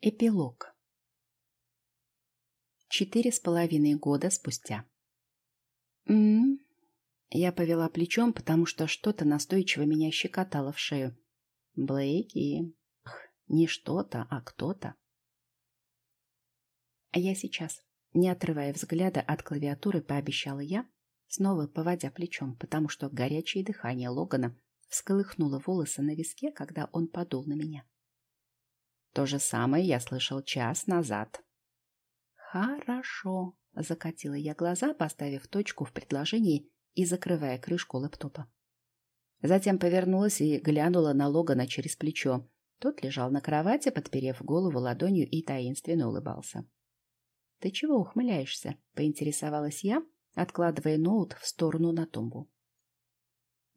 Эпилог. Четыре с половиной года спустя. м м Я повела плечом, потому что что-то настойчиво меня щекотало в шею. Блейки. Не что-то, а кто-то. А я сейчас, не отрывая взгляда от клавиатуры, пообещала я, снова поводя плечом, потому что горячее дыхание Логана всколыхнуло волосы на виске, когда он подул на меня. То же самое я слышал час назад. Хорошо, закатила я глаза, поставив точку в предложении и закрывая крышку лэптопа. Затем повернулась и глянула на Логана через плечо. Тот лежал на кровати, подперев голову ладонью и таинственно улыбался. «Ты чего ухмыляешься?» — поинтересовалась я, откладывая ноут в сторону на тумбу.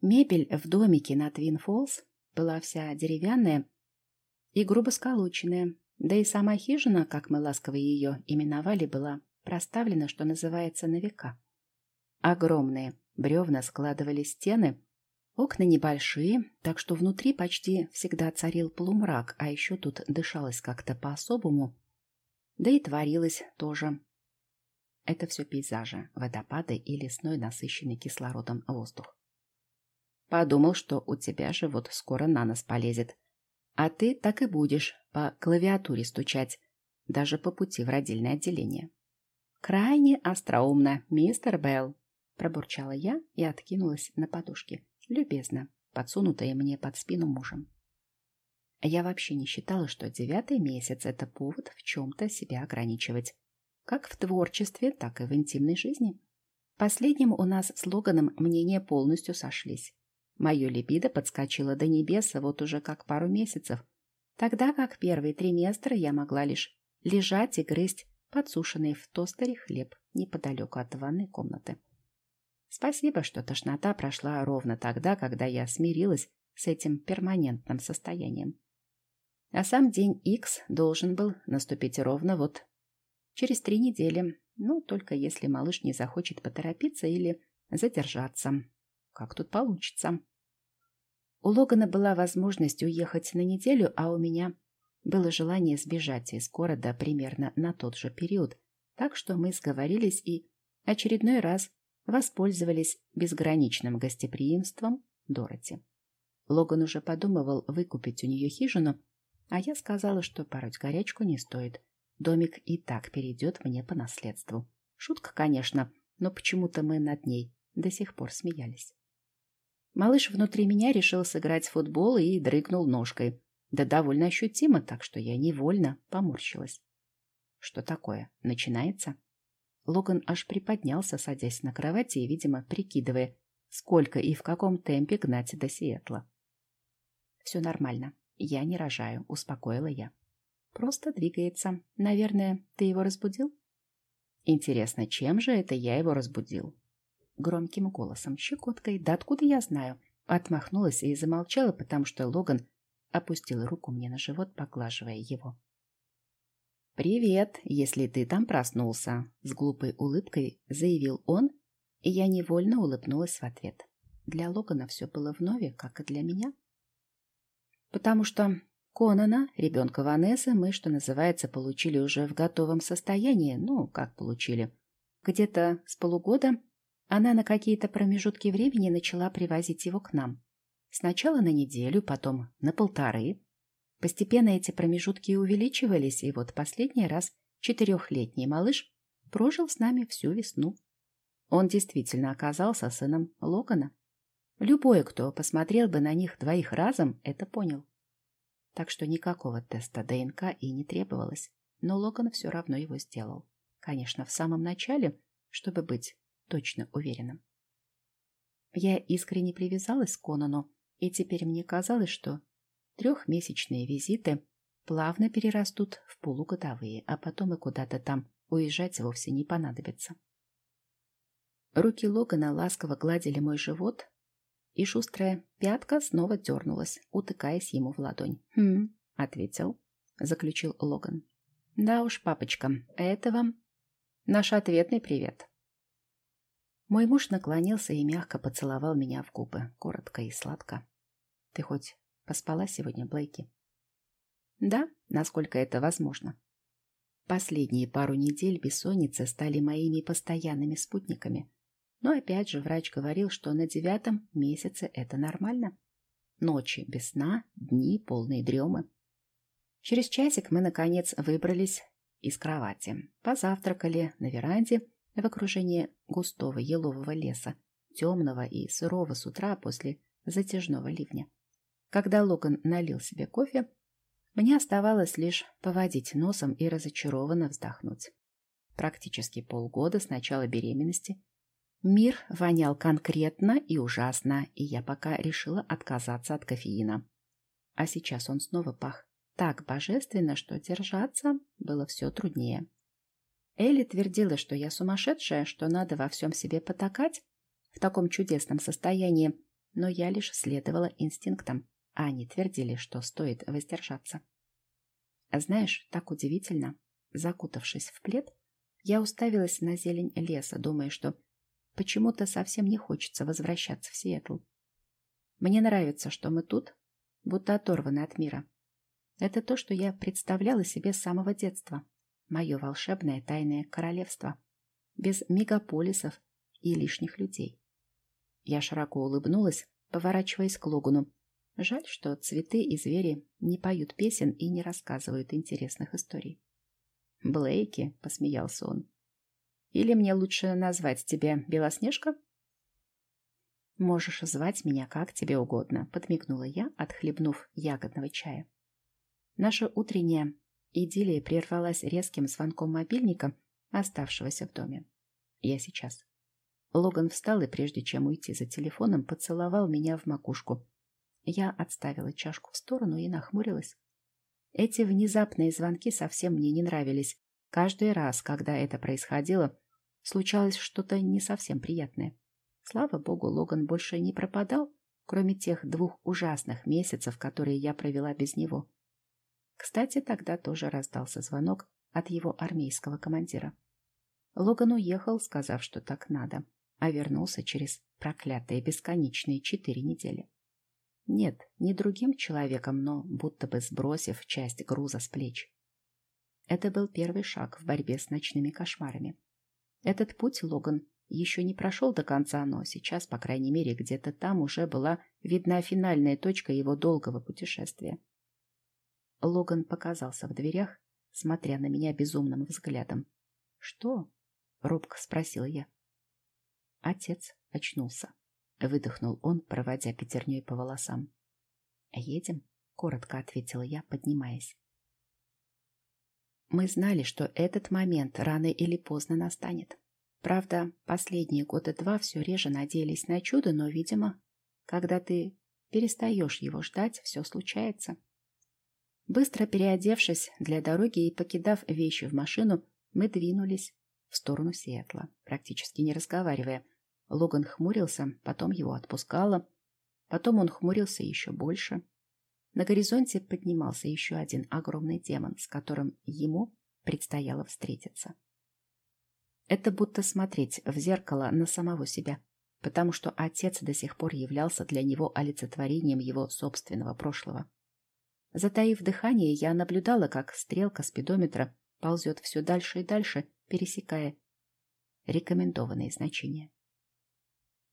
Мебель в домике на Твин Фолс была вся деревянная и грубо сколоченная, да и сама хижина, как мы ласково ее именовали, была проставлена, что называется, на века. Огромные бревна складывали стены, окна небольшие, так что внутри почти всегда царил полумрак, а еще тут дышалось как-то по-особому, да и творилось тоже. Это все пейзажи, водопады и лесной насыщенный кислородом воздух. Подумал, что у тебя живот скоро на нос полезет, а ты так и будешь по клавиатуре стучать, даже по пути в родильное отделение. Крайне остроумно, мистер Белл, пробурчала я и откинулась на подушке, любезно, подсунутая мне под спину мужем. Я вообще не считала, что девятый месяц — это повод в чем-то себя ограничивать. Как в творчестве, так и в интимной жизни. Последним у нас с Логаном мнения полностью сошлись. Мое либидо подскочило до небес вот уже как пару месяцев, тогда как первый триместр я могла лишь лежать и грызть подсушенный в тостере хлеб неподалеку от ванной комнаты. Спасибо, что тошнота прошла ровно тогда, когда я смирилась с этим перманентным состоянием. А сам день X должен был наступить ровно вот через три недели, ну, только если малыш не захочет поторопиться или задержаться. Как тут получится? У Логана была возможность уехать на неделю, а у меня было желание сбежать из города примерно на тот же период, так что мы сговорились и очередной раз воспользовались безграничным гостеприимством Дороти. Логан уже подумывал выкупить у нее хижину, а я сказала, что пороть горячку не стоит. Домик и так перейдет мне по наследству. Шутка, конечно, но почему-то мы над ней до сих пор смеялись. Малыш внутри меня решил сыграть в футбол и дрыгнул ножкой. Да довольно ощутимо, так что я невольно поморщилась. Что такое? Начинается? Логан аж приподнялся, садясь на кровати и, видимо, прикидывая, сколько и в каком темпе гнать до Сиэтла. «Все нормально. Я не рожаю», — успокоила я. «Просто двигается. Наверное, ты его разбудил?» «Интересно, чем же это я его разбудил?» Громким голосом, щекоткой. Да откуда я знаю? Отмахнулась и замолчала, потому что Логан опустил руку мне на живот, поглаживая его. «Привет, если ты там проснулся», — с глупой улыбкой заявил он, и я невольно улыбнулась в ответ. Для Логана все было вновь, как и для меня. Потому что Конана, ребенка Ванессы, мы, что называется, получили уже в готовом состоянии, ну, как получили. Где-то с полугода она на какие-то промежутки времени начала привозить его к нам. Сначала на неделю, потом на полторы. Постепенно эти промежутки увеличивались, и вот последний раз четырехлетний малыш прожил с нами всю весну. Он действительно оказался сыном Логана. Любой, кто посмотрел бы на них двоих разом, это понял. Так что никакого теста ДНК и не требовалось. Но Логан все равно его сделал. Конечно, в самом начале, чтобы быть точно уверенным. Я искренне привязалась к Конану, и теперь мне казалось, что трехмесячные визиты плавно перерастут в полугодовые, а потом и куда-то там уезжать вовсе не понадобится. Руки Логана ласково гладили мой живот, и шустрая пятка снова дернулась, утыкаясь ему в ладонь. «Хм», — ответил, — заключил Логан. «Да уж, папочка, это вам наш ответный привет». Мой муж наклонился и мягко поцеловал меня в губы, коротко и сладко. «Ты хоть поспала сегодня, Блейки?» Да, насколько это возможно. Последние пару недель бессонницы стали моими постоянными спутниками. Но опять же врач говорил, что на девятом месяце это нормально. Ночи без сна, дни полные дремы. Через часик мы, наконец, выбрались из кровати. Позавтракали на веранде в окружении густого елового леса, темного и сырого с утра после затяжного ливня. Когда Логан налил себе кофе, мне оставалось лишь поводить носом и разочарованно вздохнуть. Практически полгода с начала беременности мир вонял конкретно и ужасно, и я пока решила отказаться от кофеина. А сейчас он снова пах так божественно, что держаться было все труднее. Элли твердила, что я сумасшедшая, что надо во всем себе потакать в таком чудесном состоянии, но я лишь следовала инстинктам, а они твердили, что стоит воздержаться. А знаешь, так удивительно, закутавшись в плед, я уставилась на зелень леса, думая, что почему-то совсем не хочется возвращаться в Сиэтл. Мне нравится, что мы тут, будто оторваны от мира. Это то, что я представляла себе с самого детства. Мое волшебное тайное королевство. Без мегаполисов и лишних людей. Я широко улыбнулась, поворачиваясь к Логану. Жаль, что цветы и звери не поют песен и не рассказывают интересных историй. «Блейки», — посмеялся он. «Или мне лучше назвать тебя Белоснежка?» «Можешь звать меня как тебе угодно», — подмигнула я, отхлебнув ягодного чая. Наша утренняя идиллия прервалась резким звонком мобильника, оставшегося в доме. «Я сейчас». Логан встал и, прежде чем уйти за телефоном, поцеловал меня в макушку. Я отставила чашку в сторону и нахмурилась. Эти внезапные звонки совсем мне не нравились. Каждый раз, когда это происходило, случалось что-то не совсем приятное. Слава богу, Логан больше не пропадал, кроме тех двух ужасных месяцев, которые я провела без него. Кстати, тогда тоже раздался звонок от его армейского командира. Логан уехал, сказав, что так надо а вернулся через проклятые бесконечные четыре недели. Нет, не другим человеком, но будто бы сбросив часть груза с плеч. Это был первый шаг в борьбе с ночными кошмарами. Этот путь Логан еще не прошел до конца, но сейчас, по крайней мере, где-то там уже была видна финальная точка его долгого путешествия. Логан показался в дверях, смотря на меня безумным взглядом. «Что?» — робко спросила я. Отец очнулся. Выдохнул он, проводя пятерней по волосам. «Едем?» — коротко ответила я, поднимаясь. Мы знали, что этот момент рано или поздно настанет. Правда, последние года два все реже надеялись на чудо, но, видимо, когда ты перестаешь его ждать, все случается. Быстро переодевшись для дороги и покидав вещи в машину, мы двинулись в сторону Сиэтла, практически не разговаривая, Логан хмурился, потом его отпускало. Потом он хмурился еще больше. На горизонте поднимался еще один огромный демон, с которым ему предстояло встретиться. Это будто смотреть в зеркало на самого себя, потому что отец до сих пор являлся для него олицетворением его собственного прошлого. Затаив дыхание, я наблюдала, как стрелка спидометра ползет все дальше и дальше, пересекая рекомендованные значения.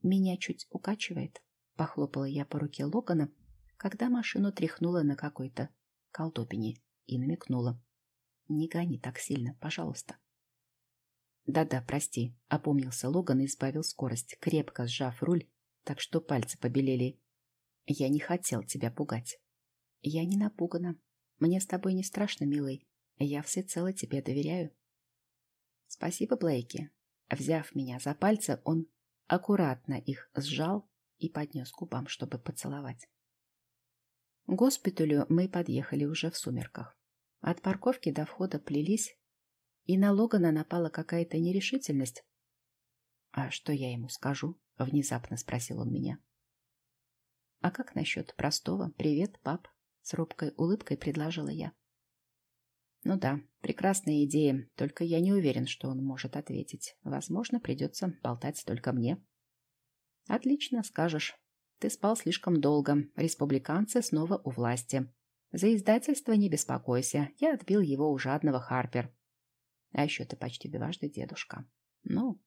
Меня чуть укачивает. Похлопала я по руке Логана, когда машину тряхнула на какой-то колдобине и намекнула. Не гони так сильно, пожалуйста. Да-да, прости, опомнился Логан и избавил скорость, крепко сжав руль, так что пальцы побелели. Я не хотел тебя пугать. Я не напугана. Мне с тобой не страшно, милый. Я всецело тебе доверяю. Спасибо, Блейки. Взяв меня за пальцы, он аккуратно их сжал и поднес к губам, чтобы поцеловать. К госпиталю мы подъехали уже в сумерках. От парковки до входа плелись, и на Логана напала какая-то нерешительность. «А что я ему скажу?» — внезапно спросил он меня. «А как насчет простого «Привет, пап»?» — с робкой улыбкой предложила я. Ну да, прекрасная идея, только я не уверен, что он может ответить. Возможно, придется болтать только мне. Отлично, скажешь. Ты спал слишком долго. Республиканцы снова у власти. За издательство не беспокойся, я отбил его у жадного Харпер. А еще ты почти дважды дедушка. Ну,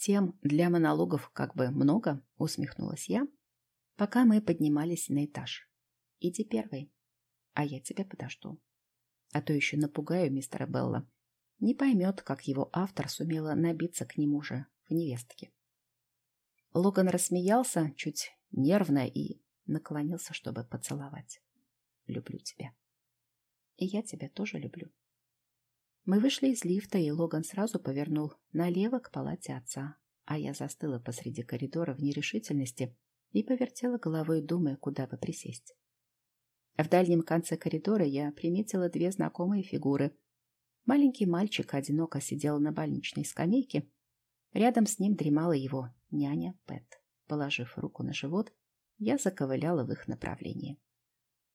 тем для монологов как бы много, усмехнулась я, пока мы поднимались на этаж. Иди первый, а я тебя подожду. А то еще напугаю мистера Белла. Не поймет, как его автор сумела набиться к нему же в невестке. Логан рассмеялся чуть нервно и наклонился, чтобы поцеловать. Люблю тебя. И я тебя тоже люблю. Мы вышли из лифта, и Логан сразу повернул налево к палате отца, а я застыла посреди коридора в нерешительности и повертела головой, думая, куда бы присесть. В дальнем конце коридора я приметила две знакомые фигуры. Маленький мальчик одиноко сидел на больничной скамейке. Рядом с ним дремала его няня Пэт. Положив руку на живот, я заковыляла в их направлении.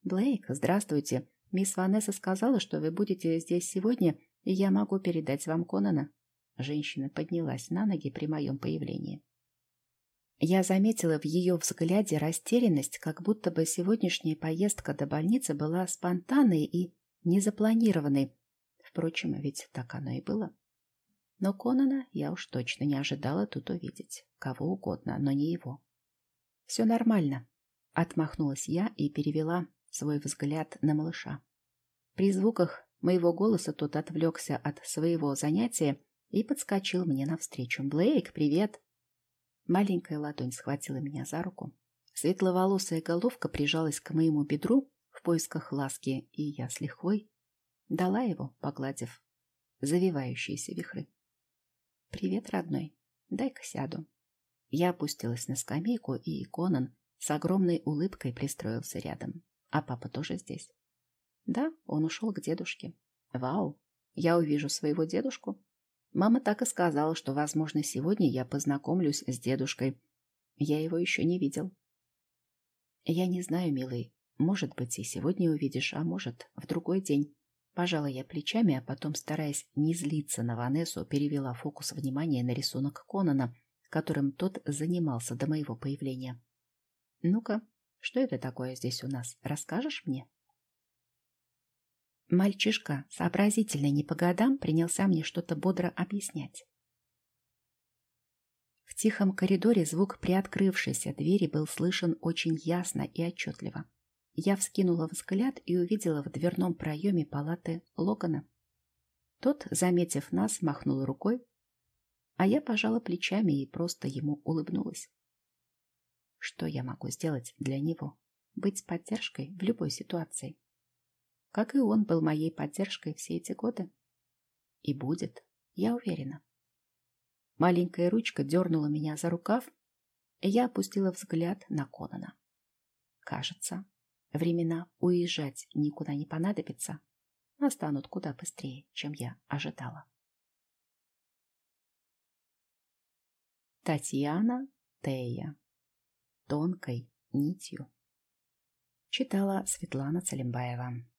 «Блейк, здравствуйте. Мисс Ванесса сказала, что вы будете здесь сегодня, и я могу передать вам Конана». Женщина поднялась на ноги при моем появлении. Я заметила в ее взгляде растерянность, как будто бы сегодняшняя поездка до больницы была спонтанной и незапланированной. Впрочем, ведь так оно и было. Но Конана я уж точно не ожидала тут увидеть. Кого угодно, но не его. «Все нормально», — отмахнулась я и перевела свой взгляд на малыша. При звуках моего голоса тот отвлекся от своего занятия и подскочил мне навстречу. «Блейк, привет!» Маленькая ладонь схватила меня за руку. Светловолосая головка прижалась к моему бедру в поисках ласки, и я с лихвой дала его, погладив завивающиеся вихры. «Привет, родной. Дай-ка сяду». Я опустилась на скамейку, и Конан с огромной улыбкой пристроился рядом. А папа тоже здесь? Да, он ушел к дедушке. Вау, я увижу своего дедушку. Мама так и сказала, что, возможно, сегодня я познакомлюсь с дедушкой. Я его еще не видел. Я не знаю, милый. Может быть, и сегодня увидишь, а может, в другой день. Пожала я плечами, а потом, стараясь не злиться на Ванессу, перевела фокус внимания на рисунок Конана, которым тот занимался до моего появления. «Ну-ка, что это такое здесь у нас? Расскажешь мне?» Мальчишка, сообразительный не по годам, принялся мне что-то бодро объяснять. В тихом коридоре звук приоткрывшейся двери был слышен очень ясно и отчетливо. Я вскинула взгляд и увидела в дверном проеме палаты Логана. Тот, заметив нас, махнул рукой, а я пожала плечами и просто ему улыбнулась. Что я могу сделать для него? Быть поддержкой в любой ситуации как и он был моей поддержкой все эти годы. И будет, я уверена. Маленькая ручка дернула меня за рукав, и я опустила взгляд на Конана. Кажется, времена уезжать никуда не понадобится, настанут куда быстрее, чем я ожидала. Татьяна Тея. Тонкой нитью. Читала Светлана Целимбаева.